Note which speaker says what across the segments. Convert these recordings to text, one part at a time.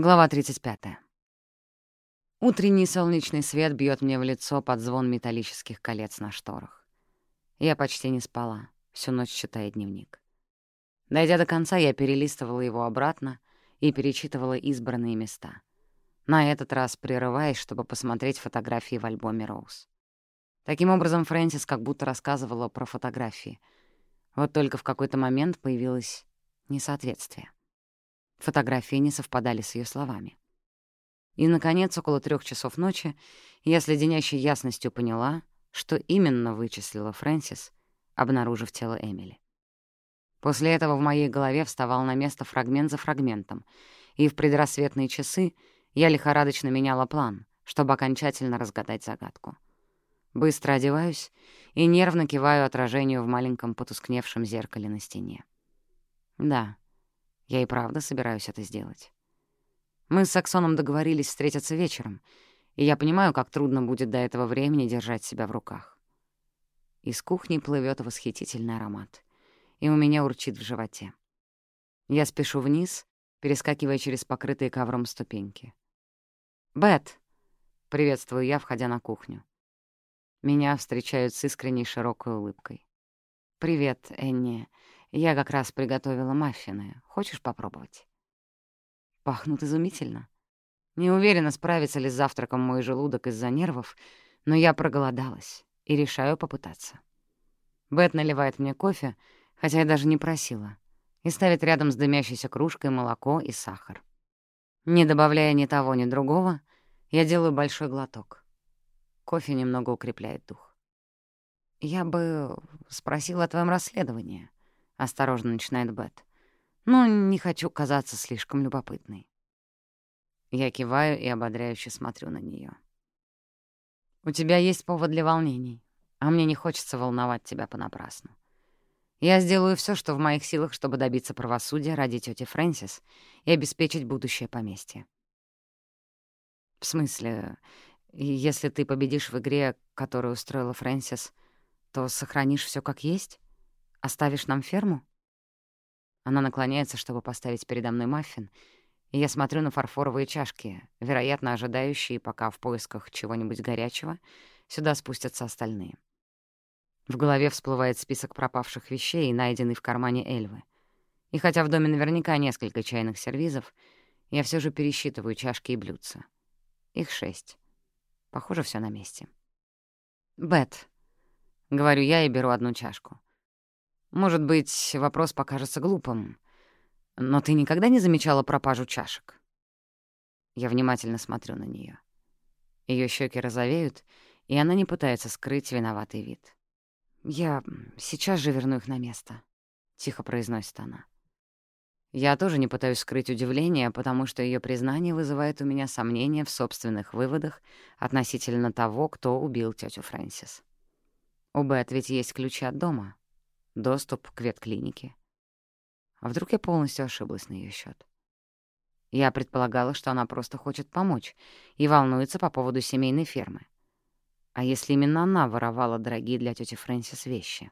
Speaker 1: Глава 35. Утренний солнечный свет бьет мне в лицо под звон металлических колец на шторах. Я почти не спала, всю ночь читая дневник. Дойдя до конца, я перелистывала его обратно и перечитывала избранные места. На этот раз прерываясь, чтобы посмотреть фотографии в альбоме Роуз. Таким образом, Фрэнсис как будто рассказывала про фотографии. Вот только в какой-то момент появилось несоответствие. Фотографии не совпадали с ее словами. И, наконец, около трех часов ночи я с леденящей ясностью поняла, что именно вычислила Фрэнсис, обнаружив тело Эмили. После этого в моей голове вставал на место фрагмент за фрагментом, и в предрассветные часы я лихорадочно меняла план, чтобы окончательно разгадать загадку. Быстро одеваюсь и нервно киваю отражению в маленьком потускневшем зеркале на стене. Да, я и правда собираюсь это сделать. Мы с Саксоном договорились встретиться вечером, и я понимаю, как трудно будет до этого времени держать себя в руках. Из кухни плывет восхитительный аромат, и у меня урчит в животе. Я спешу вниз, перескакивая через покрытые ковром ступеньки. «Бет!» — приветствую я, входя на кухню. Меня встречают с искренней широкой улыбкой. «Привет, Энни. Я как раз приготовила маффины. Хочешь попробовать? Пахнут изумительно. Не уверена, справится ли с завтраком мой желудок из-за нервов, но я проголодалась и решаю попытаться. Бет наливает мне кофе, хотя я даже не просила, и ставит рядом с дымящейся кружкой молоко и сахар. Не добавляя ни того, ни другого, я делаю большой глоток. Кофе немного укрепляет дух. «Я бы спросила о твоем расследовании», — осторожно начинает Бет. «Но не хочу казаться слишком любопытной». Я киваю и ободряюще смотрю на нее. «У тебя есть повод для волнений, а мне не хочется волновать тебя понапрасну. Я сделаю все, что в моих силах, чтобы добиться правосудия ради тети Фрэнсис и обеспечить будущее поместье». «В смысле, если ты победишь в игре, которую устроила Фрэнсис, то сохранишь все как есть?» Оставишь нам ферму?» Она наклоняется, чтобы поставить передо мной маффин, и я смотрю на фарфоровые чашки, вероятно, ожидающие, пока в поисках чего-нибудь горячего сюда спустятся остальные. В голове всплывает список пропавших вещей, найденный в кармане Эльвы. И хотя в доме наверняка несколько чайных сервизов, я все же пересчитываю чашки и блюдца. Их шесть. Похоже, все на месте. «Бет», — говорю я и беру одну чашку. Может быть, вопрос покажется глупым, но ты никогда не замечала пропажу чашек? Я внимательно смотрю на нее. Ее щеки розовеют, и она не пытается скрыть виноватый вид. «Я сейчас же верну их на место», — тихо произносит она. Я тоже не пытаюсь скрыть удивление, потому что ее признание вызывает у меня сомнения в собственных выводах относительно того, кто убил тетю Фрэнсис. У Бет ведь есть ключи от дома, доступ к ветклинике. А вдруг я полностью ошиблась на ее счет? Я предполагала, что она просто хочет помочь и волнуется по поводу семейной фермы. А если именно она воровала дорогие для тети Фрэнсис вещи?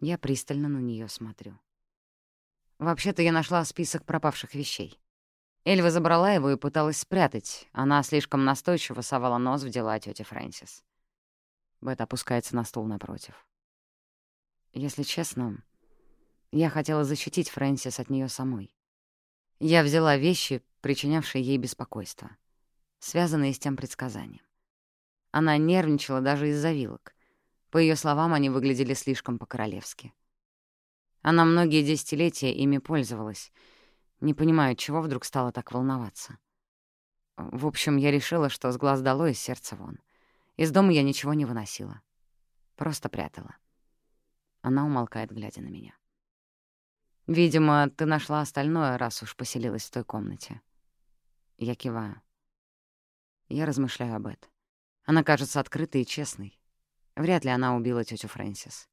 Speaker 1: Я пристально на нее смотрю. Вообще-то я нашла список пропавших вещей. Эльва забрала его и пыталась спрятать. Она слишком настойчиво совала нос в дела тети Фрэнсис. Бет опускается на стул напротив. Если честно, я хотела защитить Фрэнсис от нее самой. Я взяла вещи, причинявшие ей беспокойство, связанные с тем предсказанием. Она нервничала даже из-за вилок. По ее словам, они выглядели слишком по-королевски. Она многие десятилетия ими пользовалась. Не понимаю, чего вдруг стала так волноваться. В общем, я решила, что с глаз долой, из сердца вон. Из дома я ничего не выносила. Просто прятала. Она умолкает, глядя на меня. «Видимо, ты нашла остальное, раз уж поселилась в той комнате». Я киваю. Я размышляю об этом. Она кажется открытой и честной. Вряд ли она убила тетю Фрэнсис.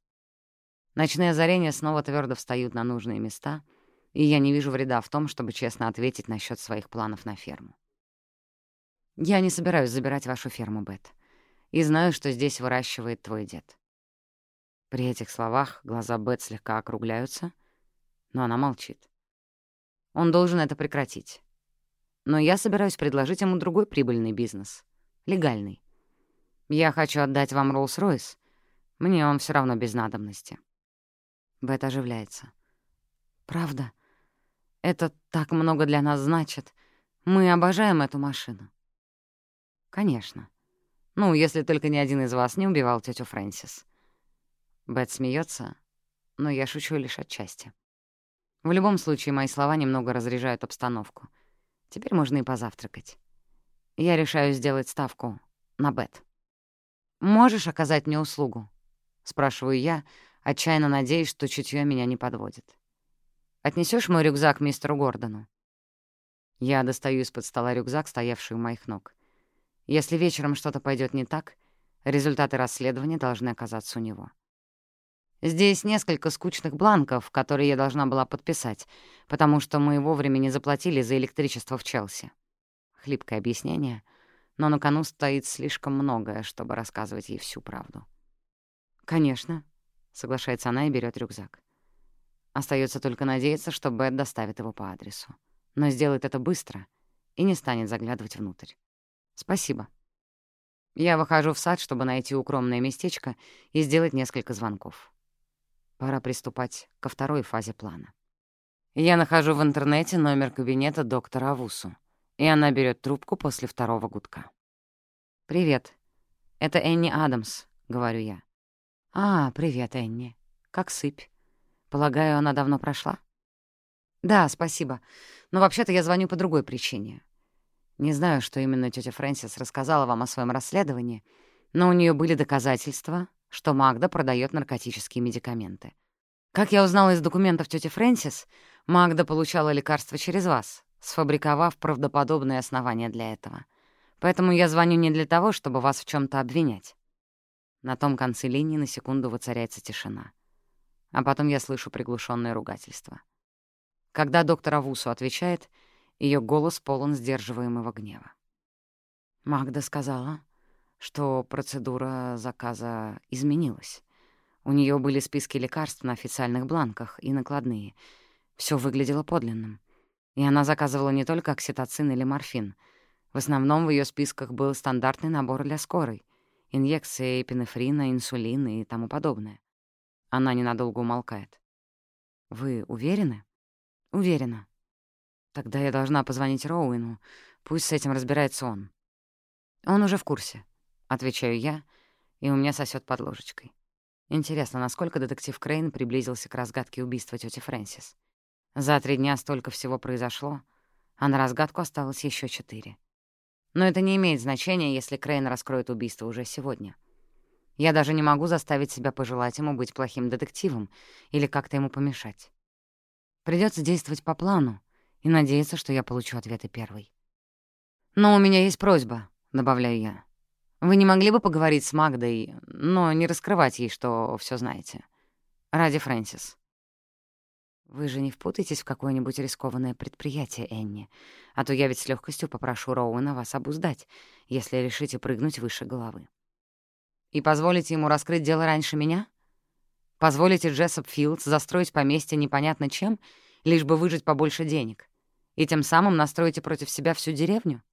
Speaker 1: Ночные озарения снова твердо встают на нужные места, и я не вижу вреда в том, чтобы честно ответить насчет своих планов на ферму. Я не собираюсь забирать вашу ферму, Бет, и знаю, что здесь выращивает твой дед. При этих словах глаза Бет слегка округляются, но она молчит. Он должен это прекратить. но я собираюсь предложить ему другой прибыльный бизнес. Легальный. Я хочу отдать вам Роллс-Ройс. Мне он все равно без надобности. Бет оживляется. «Правда? Это так много для нас значит. Мы обожаем эту машину». «Конечно. Ну, если только ни один из вас не убивал тетю Фрэнсис». Бет смеется, но я шучу лишь отчасти. В любом случае, мои слова немного разряжают обстановку. Теперь можно и позавтракать. Я решаю сделать ставку на Бет. «Можешь оказать мне услугу?» — спрашиваю я, отчаянно надеясь, что чутье меня не подводит. Отнесешь мой рюкзак мистеру Гордону?» Я достаю из-под стола рюкзак, стоявший у моих ног. Если вечером что-то пойдет не так, результаты расследования должны оказаться у него. Здесь несколько скучных бланков, которые я должна была подписать, потому что мы вовремя не заплатили за электричество в Челси. Хлипкое объяснение, но на кону стоит слишком многое, чтобы рассказывать ей всю правду. «Конечно», — соглашается она и берет рюкзак. Остается только надеяться, что Бет доставит его по адресу. Но сделает это быстро и не станет заглядывать внутрь. Спасибо. Я выхожу в сад, чтобы найти укромное местечко и сделать несколько звонков. Пора приступать ко второй фазе плана. Я нахожу в интернете номер кабинета доктора Авусу, и она берет трубку после второго гудка. «Привет. Это Энни Адамс», — говорю я. «А, привет, Энни. Как сыпь?» Полагаю, она давно прошла? Да, спасибо. Но вообще-то я звоню по другой причине. Не знаю, что именно тетя Фрэнсис рассказала вам о своем расследовании, но у нее были доказательства, что Магда продает наркотические медикаменты. Как я узнала из документов тети Фрэнсис, Магда получала лекарства через вас, сфабриковав правдоподобные основания для этого. Поэтому я звоню не для того, чтобы вас в чем то обвинять. На том конце линии на секунду воцаряется тишина а потом я слышу приглушенное ругательство. Когда доктор Авусу отвечает, ее голос полон сдерживаемого гнева. Магда сказала, что процедура заказа изменилась. У нее были списки лекарств на официальных бланках и накладные. Все выглядело подлинным. И она заказывала не только окситоцин или морфин. В основном в ее списках был стандартный набор для скорой — инъекции эпинефрина, инсулина и тому подобное. Она ненадолго умолкает. «Вы уверены?» «Уверена. Тогда я должна позвонить Роуэну. Пусть с этим разбирается он». «Он уже в курсе», — отвечаю я, и у меня сосет под ложечкой. Интересно, насколько детектив Крейн приблизился к разгадке убийства тети Фрэнсис. За три дня столько всего произошло, а на разгадку осталось еще четыре. Но это не имеет значения, если Крейн раскроет убийство уже сегодня. Я даже не могу заставить себя пожелать ему быть плохим детективом или как-то ему помешать. Придется действовать по плану и надеяться, что я получу ответы первой. «Но у меня есть просьба», — добавляю я. «Вы не могли бы поговорить с Магдой, но не раскрывать ей, что все знаете? Ради Фрэнсис». «Вы же не впутаетесь в какое-нибудь рискованное предприятие, Энни, а то я ведь с легкостью попрошу Роуэна вас обуздать, если решите прыгнуть выше головы». И позволите ему раскрыть дело раньше меня? Позволите Джессоп Филдс застроить поместье непонятно чем, лишь бы выжить побольше денег, и тем самым настроите против себя всю деревню?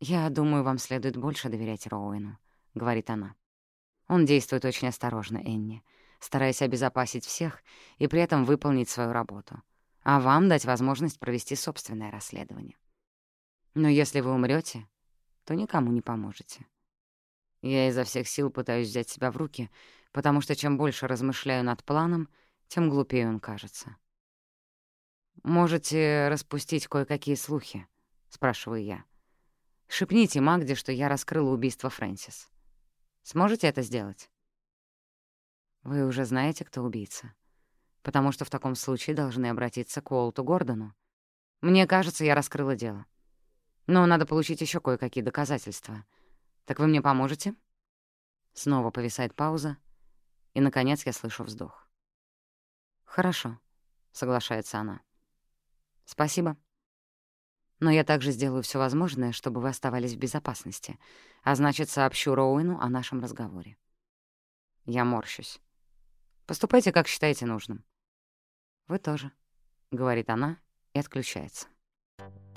Speaker 1: «Я думаю, вам следует больше доверять Роуэну», — говорит она. Он действует очень осторожно, Энни, стараясь обезопасить всех и при этом выполнить свою работу, а вам дать возможность провести собственное расследование. Но если вы умрете, то никому не поможете. Я изо всех сил пытаюсь взять себя в руки, потому что чем больше размышляю над планом, тем глупее он кажется. «Можете распустить кое-какие слухи?» — спрашиваю я. «Шепните Магде, что я раскрыла убийство Фрэнсис. Сможете это сделать?» «Вы уже знаете, кто убийца, потому что в таком случае должны обратиться к Уолту Гордону. Мне кажется, я раскрыла дело. Но надо получить еще кое-какие доказательства — так вы мне поможете?» Снова повисает пауза, и, наконец, я слышу вздох. «Хорошо», — соглашается она. «Спасибо. Но я также сделаю все возможное, чтобы вы оставались в безопасности, а значит, сообщу Роуэну о нашем разговоре». Я морщусь. «Поступайте, как считаете нужным». «Вы тоже», — говорит она и отключается. Thank you.